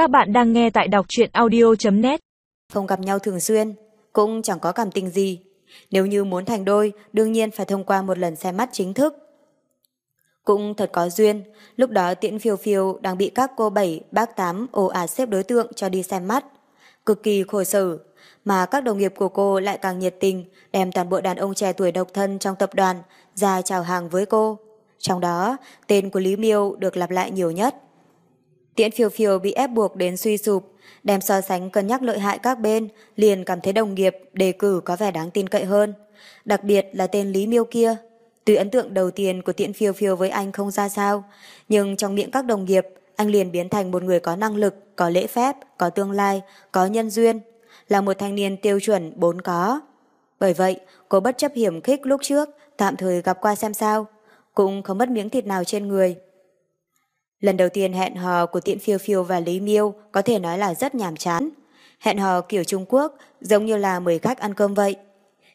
Các bạn đang nghe tại đọc truyện audio.net Không gặp nhau thường xuyên, cũng chẳng có cảm tình gì. Nếu như muốn thành đôi, đương nhiên phải thông qua một lần xem mắt chính thức. Cũng thật có duyên, lúc đó tiễn phiêu phiêu đang bị các cô bảy, bác tám ồ ạt xếp đối tượng cho đi xem mắt. Cực kỳ khổ sở, mà các đồng nghiệp của cô lại càng nhiệt tình, đem toàn bộ đàn ông trẻ tuổi độc thân trong tập đoàn ra chào hàng với cô. Trong đó, tên của Lý Miêu được lặp lại nhiều nhất. Tiễn phiêu phiêu bị ép buộc đến suy sụp, đem so sánh cân nhắc lợi hại các bên, liền cảm thấy đồng nghiệp đề cử có vẻ đáng tin cậy hơn. Đặc biệt là tên Lý Miêu kia. Tuy ấn tượng đầu tiên của tiễn phiêu phiêu với anh không ra sao, nhưng trong miệng các đồng nghiệp, anh liền biến thành một người có năng lực, có lễ phép, có tương lai, có nhân duyên, là một thanh niên tiêu chuẩn bốn có. Bởi vậy, cô bất chấp hiểm khích lúc trước, tạm thời gặp qua xem sao, cũng không mất miếng thịt nào trên người. Lần đầu tiên hẹn hò của Tiễn Phiêu Phiêu và Lý Miêu có thể nói là rất nhàm chán. Hẹn hò kiểu Trung Quốc giống như là mời khách ăn cơm vậy.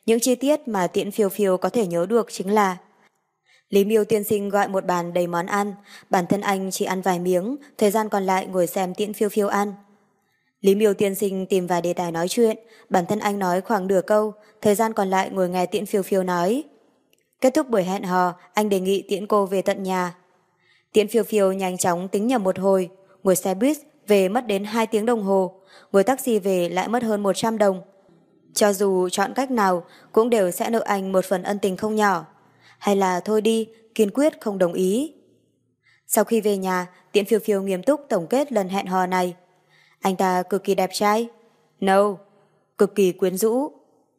Những chi tiết mà Tiễn Phiêu Phiêu có thể nhớ được chính là Lý Miêu tiên sinh gọi một bàn đầy món ăn, bản thân anh chỉ ăn vài miếng, thời gian còn lại ngồi xem Tiễn Phiêu Phiêu ăn. Lý Miêu tiên sinh tìm vài đề tài nói chuyện, bản thân anh nói khoảng nửa câu, thời gian còn lại ngồi nghe Tiễn Phiêu Phiêu nói. Kết thúc buổi hẹn hò, anh đề nghị tiễn cô về tận nhà. Tiễn phiêu phiêu nhanh chóng tính nhầm một hồi, ngồi xe buýt về mất đến 2 tiếng đồng hồ, ngồi taxi về lại mất hơn 100 đồng. Cho dù chọn cách nào cũng đều sẽ nợ anh một phần ân tình không nhỏ. Hay là thôi đi, kiên quyết không đồng ý. Sau khi về nhà, Tiễn phiêu phiêu nghiêm túc tổng kết lần hẹn hò này. Anh ta cực kỳ đẹp trai. No. Cực kỳ quyến rũ.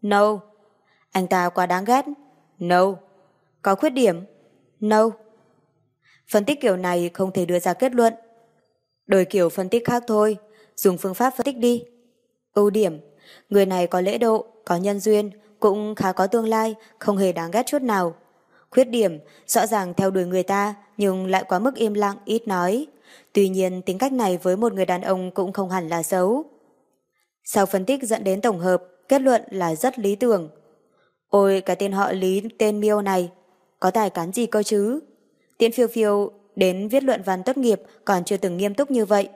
No. Anh ta quá đáng ghét. No. Có khuyết điểm? No. Phân tích kiểu này không thể đưa ra kết luận. Đổi kiểu phân tích khác thôi, dùng phương pháp phân tích đi. Ưu điểm, người này có lễ độ, có nhân duyên, cũng khá có tương lai, không hề đáng ghét chút nào. Khuyết điểm, rõ ràng theo đuổi người ta, nhưng lại quá mức im lặng, ít nói. Tuy nhiên tính cách này với một người đàn ông cũng không hẳn là xấu. Sau phân tích dẫn đến tổng hợp, kết luận là rất lý tưởng. Ôi cái tên họ Lý tên Miêu này, có tài cán gì cơ chứ? Tiễn phiêu phiêu đến viết luận văn tốt nghiệp còn chưa từng nghiêm túc như vậy.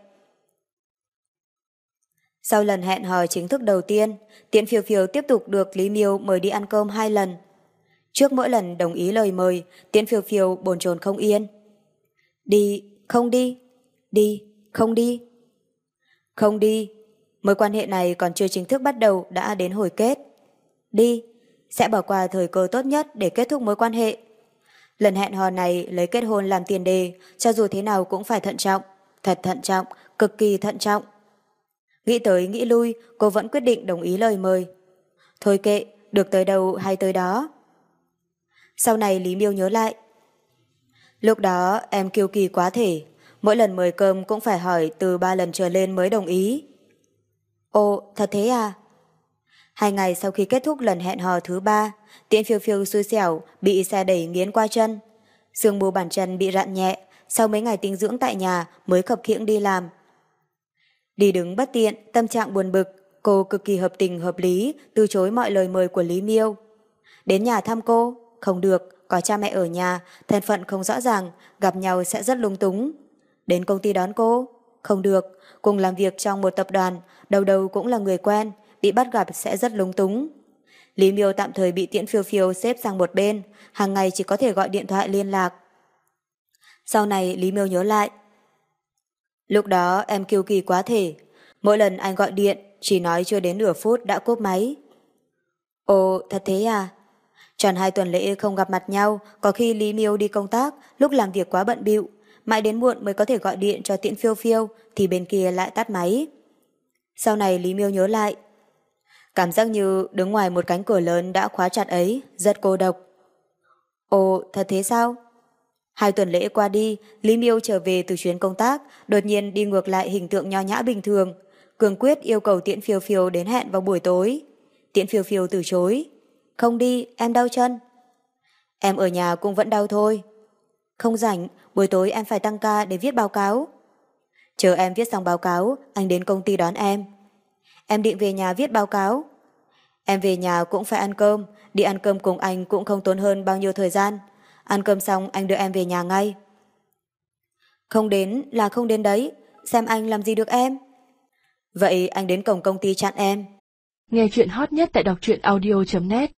Sau lần hẹn hò chính thức đầu tiên, Tiễn phiêu phiêu tiếp tục được Lý Miêu mời đi ăn cơm hai lần. Trước mỗi lần đồng ý lời mời, Tiễn phiêu phiêu bồn chồn không yên. Đi, không đi, đi, không đi. Không đi, mối quan hệ này còn chưa chính thức bắt đầu đã đến hồi kết. Đi, sẽ bỏ qua thời cơ tốt nhất để kết thúc mối quan hệ. Lần hẹn hò này lấy kết hôn làm tiền đề, cho dù thế nào cũng phải thận trọng, thật thận trọng, cực kỳ thận trọng. Nghĩ tới nghĩ lui, cô vẫn quyết định đồng ý lời mời. Thôi kệ, được tới đâu hay tới đó. Sau này Lý Miêu nhớ lại. Lúc đó em kiêu kỳ quá thể, mỗi lần mời cơm cũng phải hỏi từ ba lần trở lên mới đồng ý. Ồ, thật thế à? Hai ngày sau khi kết thúc lần hẹn hò thứ ba, tiễn phiêu phiêu xui xẻo bị xe đẩy nghiến qua chân. Sương mù bàn chân bị rạn nhẹ, sau mấy ngày tinh dưỡng tại nhà mới khập khiễng đi làm. Đi đứng bất tiện, tâm trạng buồn bực, cô cực kỳ hợp tình hợp lý, từ chối mọi lời mời của Lý Miêu. Đến nhà thăm cô, không được, có cha mẹ ở nhà, thân phận không rõ ràng, gặp nhau sẽ rất lung túng. Đến công ty đón cô, không được, cùng làm việc trong một tập đoàn, đầu đầu cũng là người quen, bị bắt gặp sẽ rất lúng túng. Lý Miêu tạm thời bị tiễn phiêu phiêu xếp sang một bên, hàng ngày chỉ có thể gọi điện thoại liên lạc. Sau này Lý Miêu nhớ lại. Lúc đó em kiêu kỳ quá thể, mỗi lần anh gọi điện chỉ nói chưa đến nửa phút đã cúp máy. Ồ, thật thế à? Tròn hai tuần lễ không gặp mặt nhau, có khi Lý Miêu đi công tác, lúc làm việc quá bận bịu, mãi đến muộn mới có thể gọi điện cho tiễn phiêu phiêu, thì bên kia lại tắt máy. Sau này Lý Miêu nhớ lại, Cảm giác như đứng ngoài một cánh cửa lớn đã khóa chặt ấy, rất cô độc. Ồ, thật thế sao? Hai tuần lễ qua đi, Lý Miêu trở về từ chuyến công tác, đột nhiên đi ngược lại hình tượng nho nhã bình thường. Cường quyết yêu cầu Tiễn Phiêu Phiêu đến hẹn vào buổi tối. Tiễn Phiêu Phiêu từ chối. Không đi, em đau chân. Em ở nhà cũng vẫn đau thôi. Không rảnh, buổi tối em phải tăng ca để viết báo cáo. Chờ em viết xong báo cáo, anh đến công ty đón em. Em định về nhà viết báo cáo. Em về nhà cũng phải ăn cơm, đi ăn cơm cùng anh cũng không tốn hơn bao nhiêu thời gian. Ăn cơm xong anh đưa em về nhà ngay. Không đến là không đến đấy, xem anh làm gì được em. Vậy anh đến cổng công ty chặn em. Nghe chuyện hot nhất tại đọc truyện audio.net